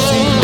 see.